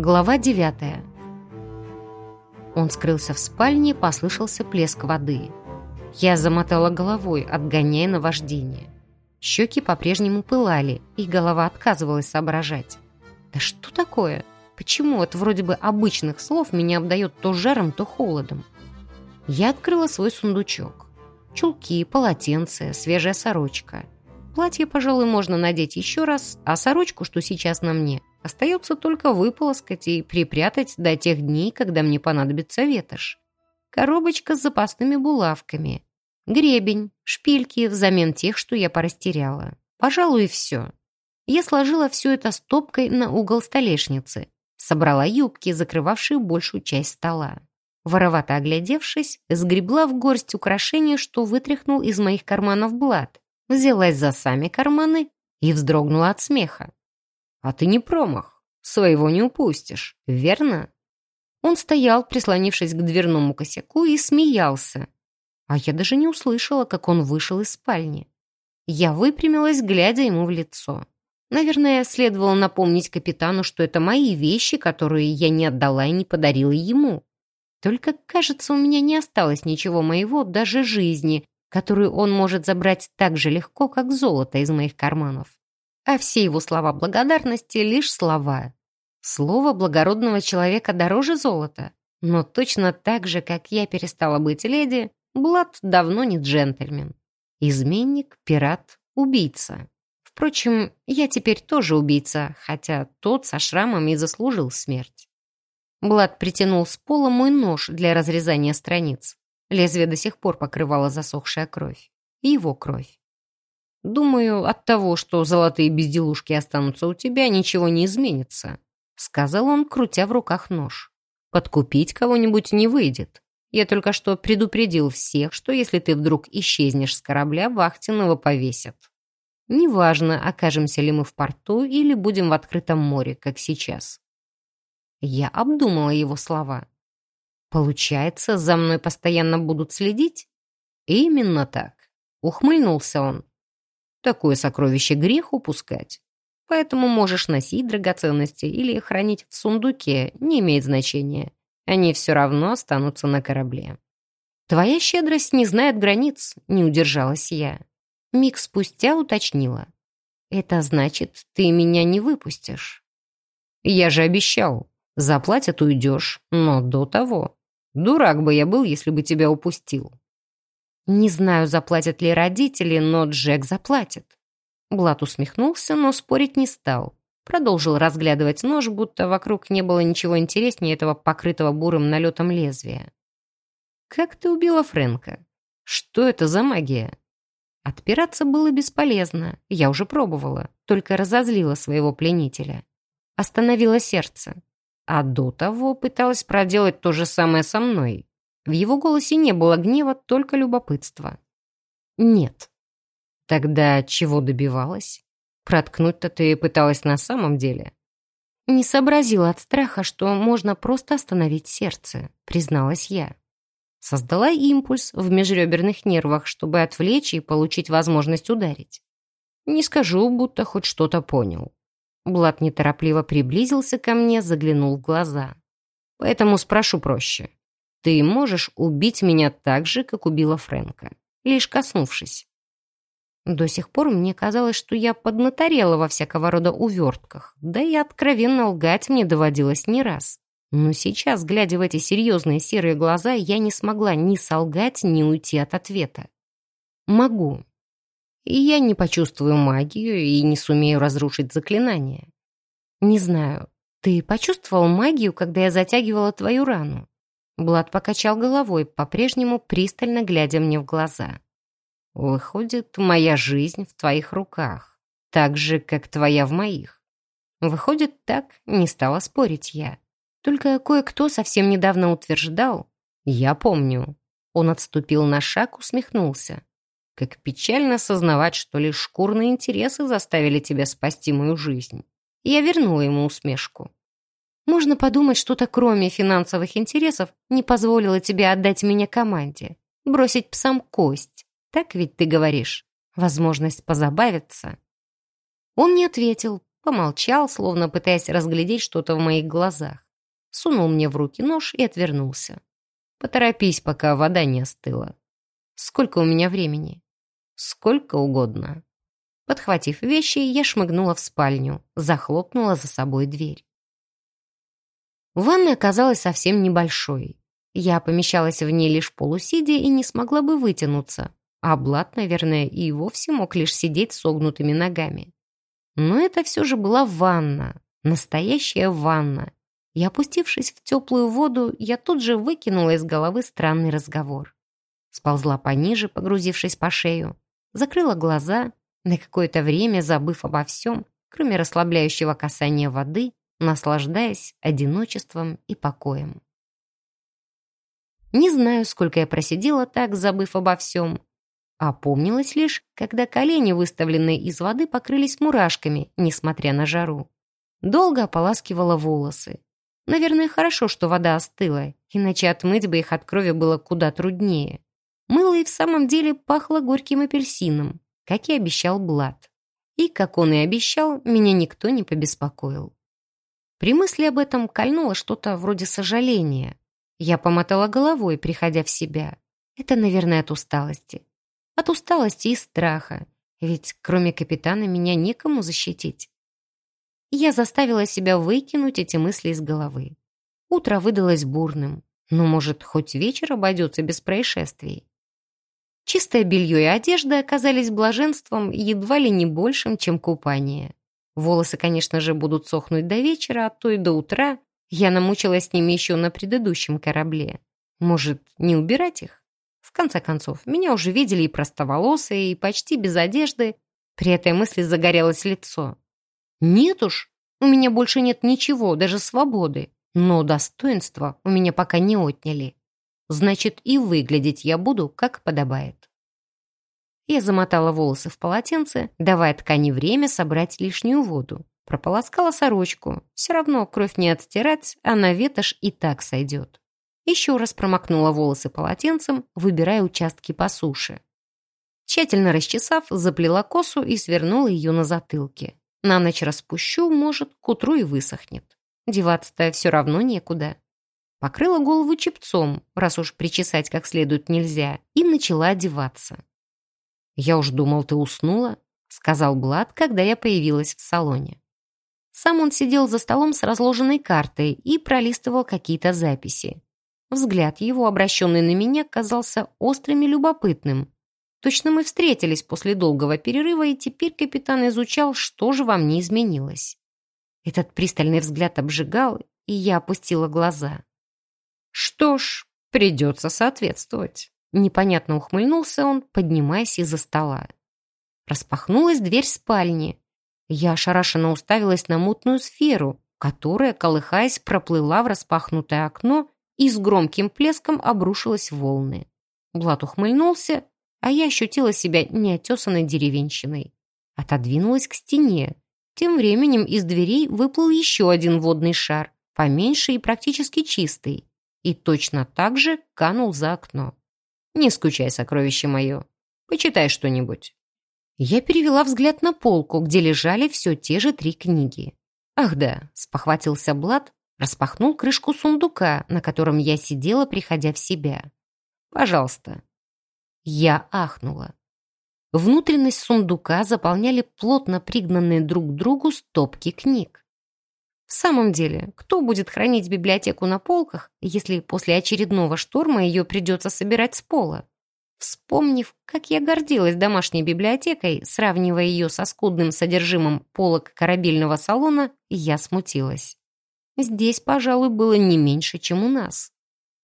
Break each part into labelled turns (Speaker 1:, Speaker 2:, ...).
Speaker 1: Глава девятая. Он скрылся в спальне, послышался плеск воды. Я замотала головой, отгоняя наваждение. Щеки по-прежнему пылали, и голова отказывалась соображать. Да что такое? Почему от вроде бы обычных слов меня обдает то жаром, то холодом? Я открыла свой сундучок. Чулки, полотенце, свежая сорочка. Платье, пожалуй, можно надеть еще раз, а сорочку, что сейчас на мне, остается только выполоскать и припрятать до тех дней, когда мне понадобится ветошь. Коробочка с запасными булавками. Гребень, шпильки взамен тех, что я порастеряла. Пожалуй, и все. Я сложила все это стопкой на угол столешницы. Собрала юбки, закрывавшие большую часть стола. Воровато оглядевшись, сгребла в горсть украшения, что вытряхнул из моих карманов Блад. Взялась за сами карманы и вздрогнула от смеха. «А ты не промах, своего не упустишь, верно?» Он стоял, прислонившись к дверному косяку, и смеялся. А я даже не услышала, как он вышел из спальни. Я выпрямилась, глядя ему в лицо. Наверное, следовало напомнить капитану, что это мои вещи, которые я не отдала и не подарила ему. Только, кажется, у меня не осталось ничего моего, даже жизни, которую он может забрать так же легко, как золото из моих карманов. А все его слова благодарности — лишь слова. Слово благородного человека дороже золота. Но точно так же, как я перестала быть леди, Блад давно не джентльмен. Изменник, пират, убийца. Впрочем, я теперь тоже убийца, хотя тот со шрамом и заслужил смерть. Блад притянул с пола мой нож для разрезания страниц. Лезвие до сих пор покрывало засохшая кровь. И его кровь. «Думаю, от того, что золотые безделушки останутся у тебя, ничего не изменится», сказал он, крутя в руках нож. «Подкупить кого-нибудь не выйдет. Я только что предупредил всех, что если ты вдруг исчезнешь с корабля, вахтенного повесят. Неважно, окажемся ли мы в порту или будем в открытом море, как сейчас. Я обдумала его слова. Получается, за мной постоянно будут следить? Именно так. Ухмыльнулся он. Такое сокровище грех упускать. Поэтому можешь носить драгоценности или хранить в сундуке, не имеет значения. Они все равно останутся на корабле. Твоя щедрость не знает границ, не удержалась я. Миг спустя уточнила. «Это значит, ты меня не выпустишь?» «Я же обещал. Заплатят, уйдешь. Но до того. Дурак бы я был, если бы тебя упустил». «Не знаю, заплатят ли родители, но Джек заплатит». Блат усмехнулся, но спорить не стал. Продолжил разглядывать нож, будто вокруг не было ничего интереснее этого покрытого бурым налетом лезвия. «Как ты убила Фрэнка? Что это за магия?» Отпираться было бесполезно, я уже пробовала, только разозлила своего пленителя. Остановила сердце. А до того пыталась проделать то же самое со мной. В его голосе не было гнева, только любопытства. Нет. Тогда чего добивалась? Проткнуть-то ты пыталась на самом деле? Не сообразила от страха, что можно просто остановить сердце, призналась я. Создала импульс в межреберных нервах, чтобы отвлечь и получить возможность ударить. Не скажу, будто хоть что-то понял. Блад неторопливо приблизился ко мне, заглянул в глаза. Поэтому спрошу проще. Ты можешь убить меня так же, как убила Фрэнка, лишь коснувшись. До сих пор мне казалось, что я поднаторела во всякого рода увертках, да и откровенно лгать мне доводилось не раз. Но сейчас, глядя в эти серьезные серые глаза, я не смогла ни солгать, ни уйти от ответа. Могу. И я не почувствую магию и не сумею разрушить заклинание. Не знаю, ты почувствовал магию, когда я затягивала твою рану? Блад покачал головой, по-прежнему пристально глядя мне в глаза. Выходит, моя жизнь в твоих руках, так же, как твоя в моих. Выходит, так не стала спорить я. Только кое-кто совсем недавно утверждал. Я помню. Он отступил на шаг, усмехнулся. Как печально осознавать, что лишь шкурные интересы заставили тебя спасти мою жизнь. Я вернула ему усмешку. Можно подумать, что-то кроме финансовых интересов не позволило тебе отдать меня команде. Бросить псам кость. Так ведь ты говоришь? Возможность позабавиться. Он не ответил, помолчал, словно пытаясь разглядеть что-то в моих глазах. Сунул мне в руки нож и отвернулся. «Поторопись, пока вода не остыла. Сколько у меня времени?» «Сколько угодно». Подхватив вещи, я шмыгнула в спальню, захлопнула за собой дверь. Ванная оказалась совсем небольшой. Я помещалась в ней лишь полусидя и не смогла бы вытянуться, а Блад, наверное, и вовсе мог лишь сидеть согнутыми ногами. Но это все же была ванна, настоящая ванна. И опустившись в теплую воду, я тут же выкинула из головы странный разговор. Сползла пониже, погрузившись по шею, закрыла глаза, на какое-то время забыв обо всем, кроме расслабляющего касания воды, наслаждаясь одиночеством и покоем. Не знаю, сколько я просидела так, забыв обо всем, Опомнилась лишь, когда колени, выставленные из воды, покрылись мурашками, несмотря на жару. Долго ополаскивала волосы. Наверное, хорошо, что вода остыла, иначе отмыть бы их от крови было куда труднее. Мыло и в самом деле пахло горьким апельсином, как и обещал Блад. И, как он и обещал, меня никто не побеспокоил. При мысли об этом кольнуло что-то вроде сожаления. Я помотала головой, приходя в себя. Это, наверное, от усталости. От усталости и страха. Ведь кроме капитана меня некому защитить. Я заставила себя выкинуть эти мысли из головы. Утро выдалось бурным. Но, может, хоть вечер обойдется без происшествий. Чистое белье и одежда оказались блаженством едва ли не большим, чем купание. Волосы, конечно же, будут сохнуть до вечера, а то и до утра. Я намучилась с ними еще на предыдущем корабле. Может, не убирать их? В конце концов, меня уже видели и простоволосые, и почти без одежды. При этой мысли загорелось лицо. Нет уж, у меня больше нет ничего, даже свободы. Но достоинства у меня пока не отняли. Значит, и выглядеть я буду, как подобает. Я замотала волосы в полотенце, давая ткани время собрать лишнюю воду. Прополоскала сорочку. Все равно кровь не отстирать, а на ветошь и так сойдет. Еще раз промокнула волосы полотенцем, выбирая участки по суше. Тщательно расчесав, заплела косу и свернула ее на затылке. На ночь распущу, может, к утру и высохнет. Деваться-то все равно некуда. Покрыла голову чепцом, раз уж причесать как следует нельзя, и начала одеваться. «Я уж думал, ты уснула», — сказал Блад, когда я появилась в салоне. Сам он сидел за столом с разложенной картой и пролистывал какие-то записи. Взгляд его, обращенный на меня, казался острым и любопытным. Точно мы встретились после долгого перерыва, и теперь капитан изучал, что же во мне изменилось. Этот пристальный взгляд обжигал, и я опустила глаза. «Что ж, придется соответствовать». Непонятно ухмыльнулся он, поднимаясь из-за стола. Распахнулась дверь спальни. Я ошарашенно уставилась на мутную сферу, которая, колыхаясь, проплыла в распахнутое окно и с громким плеском обрушилась в волны. Блат ухмыльнулся, а я ощутила себя неотесанной деревенщиной. Отодвинулась к стене. Тем временем из дверей выплыл еще один водный шар, поменьше и практически чистый, и точно так же канул за окно. «Не скучай, сокровище мое. Почитай что-нибудь». Я перевела взгляд на полку, где лежали все те же три книги. «Ах да», — спохватился Блад, распахнул крышку сундука, на котором я сидела, приходя в себя. «Пожалуйста». Я ахнула. Внутренность сундука заполняли плотно пригнанные друг к другу стопки книг. В самом деле, кто будет хранить библиотеку на полках, если после очередного шторма ее придется собирать с пола? Вспомнив, как я гордилась домашней библиотекой, сравнивая ее со скудным содержимым полок корабельного салона, я смутилась. Здесь, пожалуй, было не меньше, чем у нас.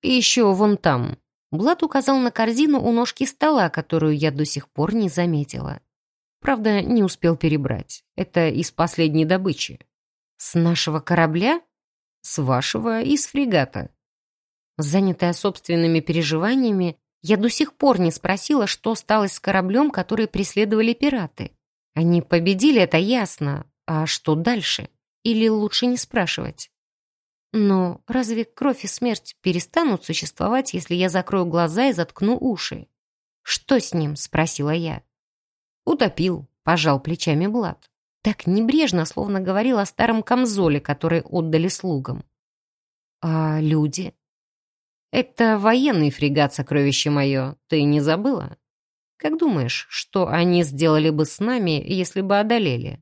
Speaker 1: И еще вон там. Блад указал на корзину у ножки стола, которую я до сих пор не заметила. Правда, не успел перебрать. Это из последней добычи. С нашего корабля? С вашего и с фрегата. Занятая собственными переживаниями, я до сих пор не спросила, что стало с кораблем, который преследовали пираты. Они победили, это ясно. А что дальше? Или лучше не спрашивать? Но разве кровь и смерть перестанут существовать, если я закрою глаза и заткну уши? «Что с ним?» — спросила я. «Утопил», — пожал плечами Блад. Так небрежно, словно говорил о старом камзоле, который отдали слугам. А люди? Это военный фрегат, сокровище мое. Ты не забыла? Как думаешь, что они сделали бы с нами, если бы одолели?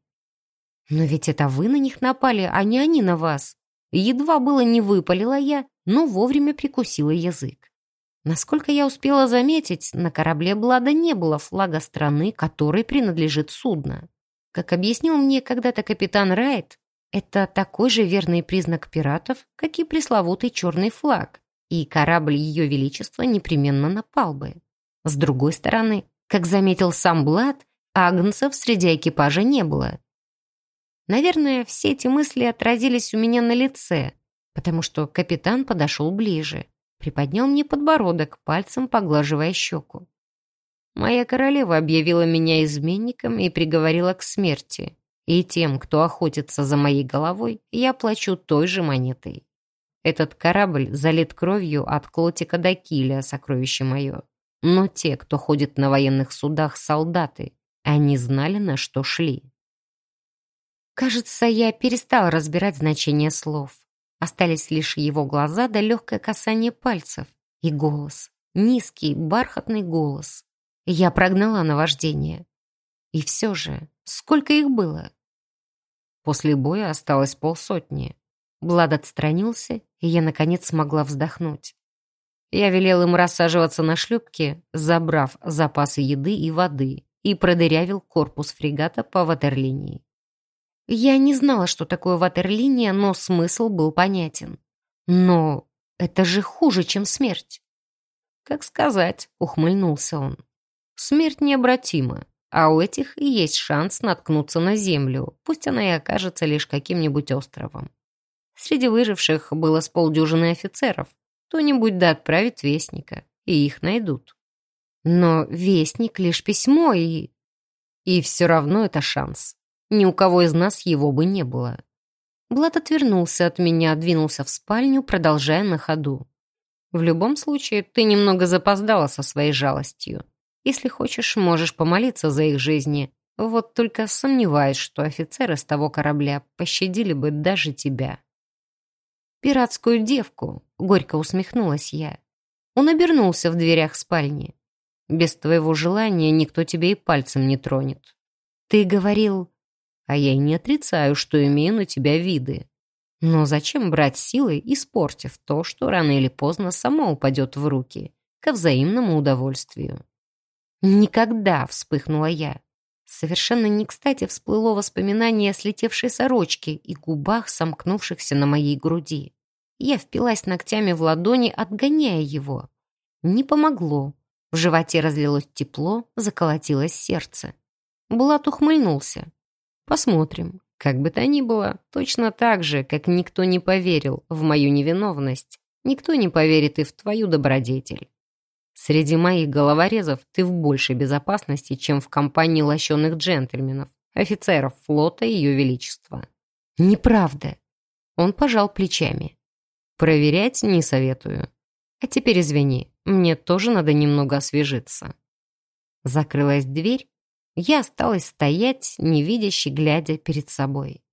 Speaker 1: Но ведь это вы на них напали, а не они на вас. Едва было не выпалила я, но вовремя прикусила язык. Насколько я успела заметить, на корабле Блада не было флага страны, которой принадлежит судно. Как объяснил мне когда-то капитан Райт, это такой же верный признак пиратов, как и пресловутый черный флаг, и корабль Ее Величества непременно напал бы. С другой стороны, как заметил сам Блад, агнцев среди экипажа не было. Наверное, все эти мысли отразились у меня на лице, потому что капитан подошел ближе, приподнял мне подбородок, пальцем поглаживая щеку. Моя королева объявила меня изменником и приговорила к смерти, и тем, кто охотится за моей головой, я плачу той же монетой. Этот корабль залит кровью от Клотика до Киля, сокровище мое. Но те, кто ходит на военных судах, солдаты. Они знали, на что шли. Кажется, я перестала разбирать значение слов. Остались лишь его глаза да легкое касание пальцев. И голос. Низкий, бархатный голос. Я прогнала наваждение. И все же, сколько их было? После боя осталось полсотни. Блад отстранился, и я, наконец, смогла вздохнуть. Я велел им рассаживаться на шлюпке, забрав запасы еды и воды, и продырявил корпус фрегата по ватерлинии. Я не знала, что такое ватерлиния, но смысл был понятен. Но это же хуже, чем смерть. Как сказать, ухмыльнулся он. Смерть необратима, а у этих и есть шанс наткнуться на землю, пусть она и окажется лишь каким-нибудь островом. Среди выживших было с полдюжины офицеров, кто-нибудь да отправит вестника, и их найдут. Но вестник — лишь письмо, и... И все равно это шанс. Ни у кого из нас его бы не было. Блад отвернулся от меня, двинулся в спальню, продолжая на ходу. В любом случае, ты немного запоздала со своей жалостью. Если хочешь, можешь помолиться за их жизни. Вот только сомневаюсь, что офицеры с того корабля пощадили бы даже тебя. «Пиратскую девку», — горько усмехнулась я. Он обернулся в дверях спальни. «Без твоего желания никто тебе и пальцем не тронет». «Ты говорил...» «А я и не отрицаю, что имею на тебя виды. Но зачем брать силой, испортив то, что рано или поздно само упадет в руки, ко взаимному удовольствию?» «Никогда!» — вспыхнула я. Совершенно не кстати всплыло воспоминание о слетевшей сорочке и губах, сомкнувшихся на моей груди. Я впилась ногтями в ладони, отгоняя его. Не помогло. В животе разлилось тепло, заколотилось сердце. Булат ухмыльнулся. «Посмотрим. Как бы то ни было, точно так же, как никто не поверил в мою невиновность, никто не поверит и в твою добродетель. Среди моих головорезов ты в большей безопасности, чем в компании лощеных джентльменов, офицеров флота Ее Величества. Неправда. Он пожал плечами. Проверять не советую. А теперь извини, мне тоже надо немного освежиться. Закрылась дверь, я осталась стоять, невидяще глядя перед собой.